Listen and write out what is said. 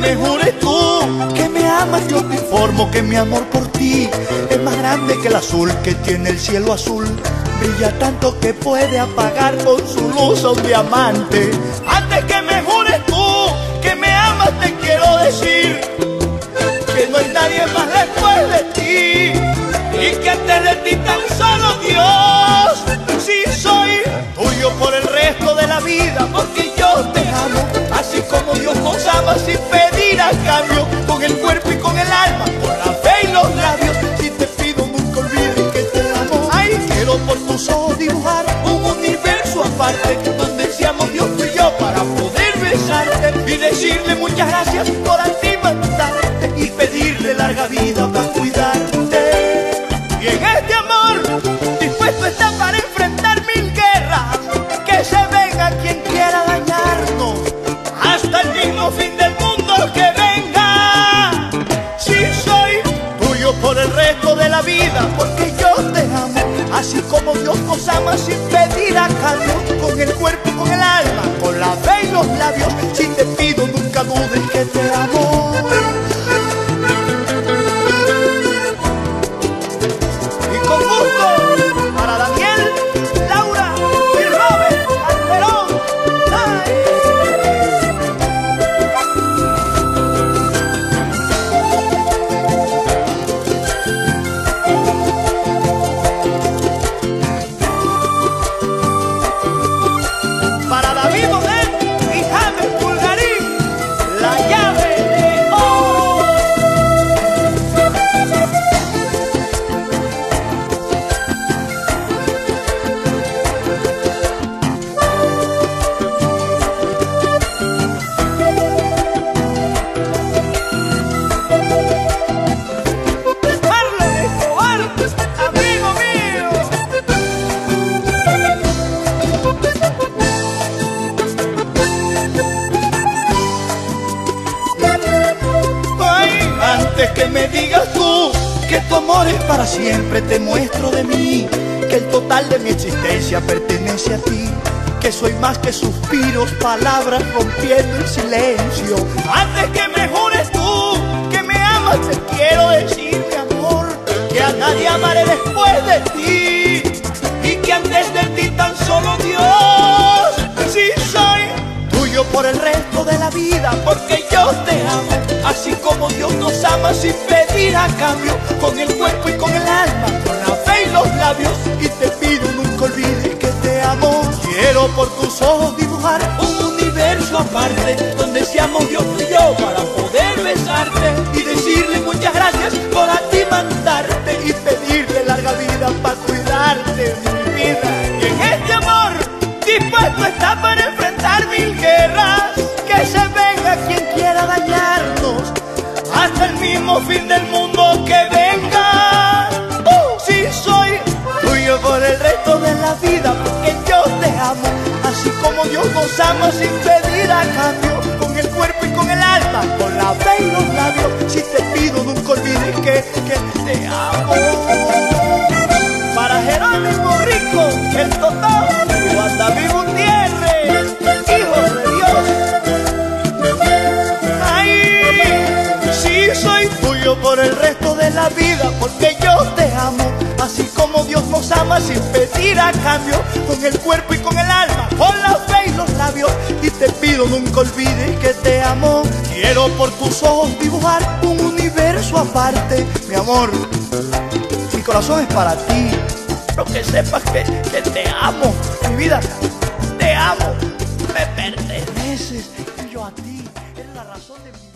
me jures tú que me amas, yo te informo que mi amor por ti es más grande que el azul que tiene el cielo azul. Brilla tanto que puede apagar con su luz a un diamante. Antes que me jures tú que me amas, te quiero decir aparte donde seamos Dios y yo para poder besarte y decirle muchas gracias por alimentarte y pedirle larga vida para cuidarte. Y en este amor dispuesto está para enfrentar mil guerras, que se venga quien quiera dañarnos, hasta el mismo fin del mundo que venga. Si soy tuyo por el resto de la vida, porque así como Dios nos ama sin pedir a cambio, con el cuerpo con el antes que me digas tú que tu amor es para siempre, te muestro de mí que el total de mi existencia pertenece a ti. Que soy más que suspiros, palabras rompiendo el silencio. Antes que me jures tú que me amas, te quiero decir, mi amor, que a nadie amaré después de ti. Y que antes de ti tan solo Dios. Sí soy tuyo por el resto de la vida, porque yo te así como Dios nos ama sin pedir a cambio, con el cuerpo y con el alma, con la fe y los labios, y te pido nunca olvides que te amo. Quiero por tus ojos dibujar mismo fin del mundo que venga. Uh, sí soy tuyo por el resto de la vida, porque yo te amo, así como Dios nos ama sin pedir a cambio, con el cuerpo y con el alma, con la fe y los labios. Si te con el cuerpo y con el alma, con la fe y los labios. Y te pido nunca olvides que te amo. Quiero por tus ojos dibujar un universo aparte, mi amor. Mi corazón es para ti. Pero que sepas que, te amo, mi vida, te amo, me perteneces y yo a ti. Eres la razón de mi vida.